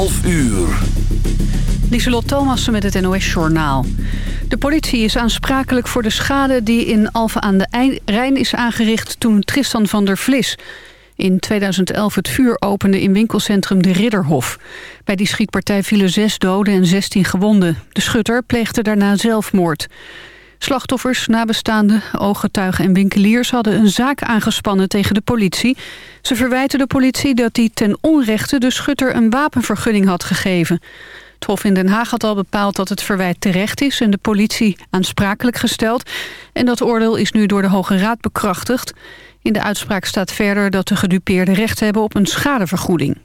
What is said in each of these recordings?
12 uur. Lieselot Thomassen met het NOS-journaal. De politie is aansprakelijk voor de schade die in Alphen aan de Rijn is aangericht... toen Tristan van der Vlis in 2011 het vuur opende in winkelcentrum De Ridderhof. Bij die schietpartij vielen zes doden en 16 gewonden. De schutter pleegde daarna zelfmoord. Slachtoffers, nabestaanden, ooggetuigen en winkeliers hadden een zaak aangespannen tegen de politie. Ze verwijten de politie dat hij ten onrechte de schutter een wapenvergunning had gegeven. Het Hof in Den Haag had al bepaald dat het verwijt terecht is... en de politie aansprakelijk gesteld. En dat oordeel is nu door de Hoge Raad bekrachtigd. In de uitspraak staat verder dat de gedupeerden recht hebben op een schadevergoeding.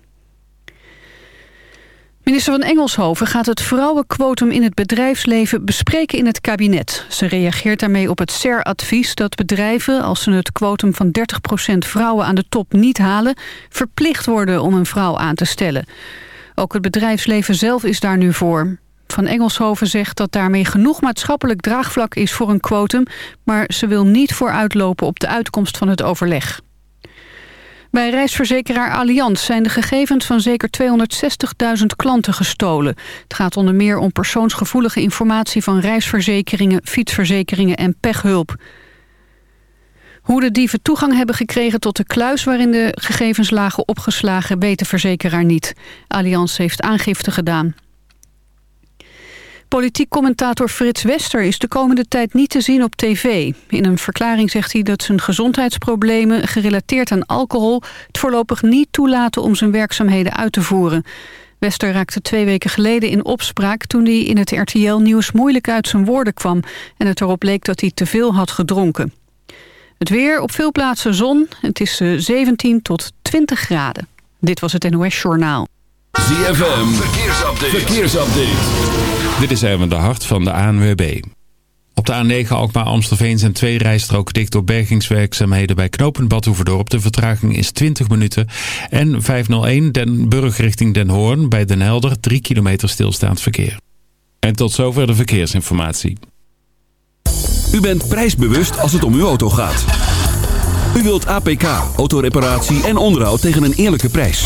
Minister van Engelshoven gaat het vrouwenquotum in het bedrijfsleven bespreken in het kabinet. Ze reageert daarmee op het SER-advies dat bedrijven, als ze het quotum van 30% vrouwen aan de top niet halen, verplicht worden om een vrouw aan te stellen. Ook het bedrijfsleven zelf is daar nu voor. Van Engelshoven zegt dat daarmee genoeg maatschappelijk draagvlak is voor een quotum... maar ze wil niet vooruitlopen op de uitkomst van het overleg. Bij reisverzekeraar Allianz zijn de gegevens van zeker 260.000 klanten gestolen. Het gaat onder meer om persoonsgevoelige informatie van reisverzekeringen, fietsverzekeringen en pechhulp. Hoe de dieven toegang hebben gekregen tot de kluis waarin de gegevens lagen opgeslagen weet de verzekeraar niet. Allianz heeft aangifte gedaan. Politiek commentator Frits Wester is de komende tijd niet te zien op tv. In een verklaring zegt hij dat zijn gezondheidsproblemen gerelateerd aan alcohol... het voorlopig niet toelaten om zijn werkzaamheden uit te voeren. Wester raakte twee weken geleden in opspraak toen hij in het RTL-nieuws moeilijk uit zijn woorden kwam... en het erop leek dat hij te veel had gedronken. Het weer op veel plaatsen zon. Het is 17 eh, tot 20 graden. Dit was het NOS Journaal. ZFM, verkeersupdate. verkeersupdate. Dit is even de hart van de ANWB. Op de A9 Alkmaar-Amstelveen zijn twee rijstroken dicht door bergingswerkzaamheden bij knooppunt Badhoevedorp. De vertraging is 20 minuten. En 501 Den Burg richting Den Hoorn bij Den Helder 3 kilometer stilstaand verkeer. En tot zover de verkeersinformatie. U bent prijsbewust als het om uw auto gaat. U wilt APK, autoreparatie en onderhoud tegen een eerlijke prijs.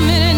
minute.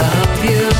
love you.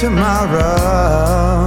Tomorrow.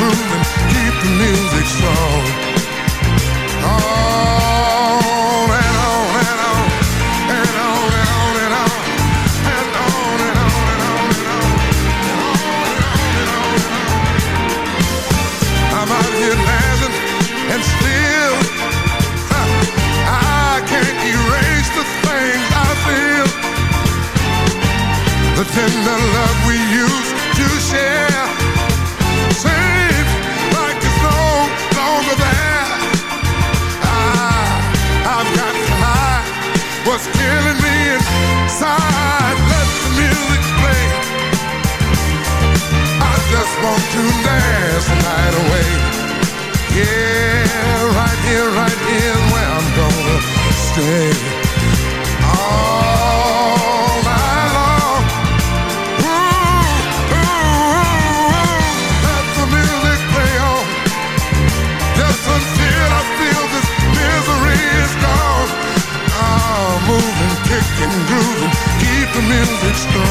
keep the music strong. On and on and on, and on and on and on, and on and on and on and on. I'm and still I can't erase the things I feel. The tender love we used to share was killing me inside. Let the music play. I just want to dance the night away. Yeah, right here, right here, where I'm gonna stay. Oh. and it's gone.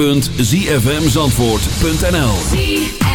www.zfmzandvoort.nl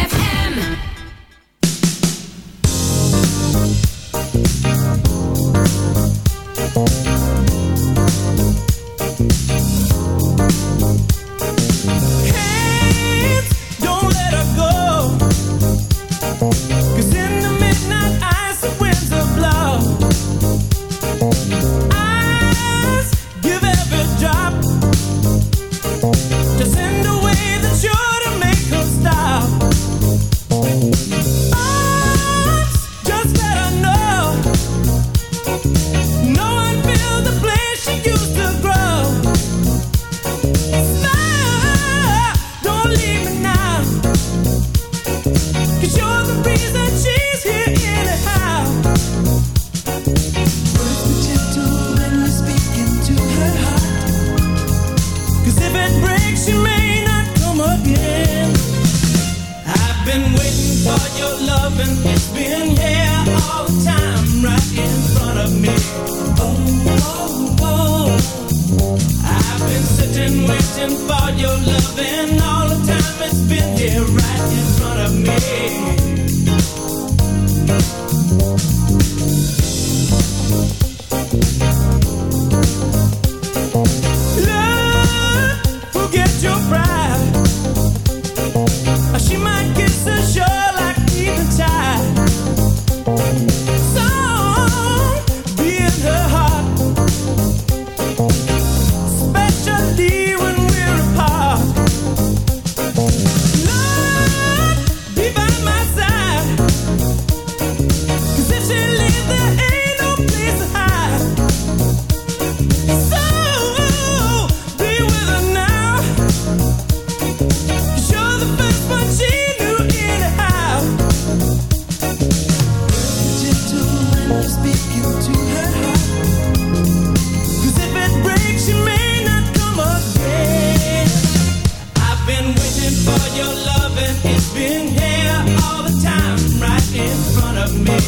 I've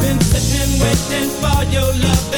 been sitting waiting for your loving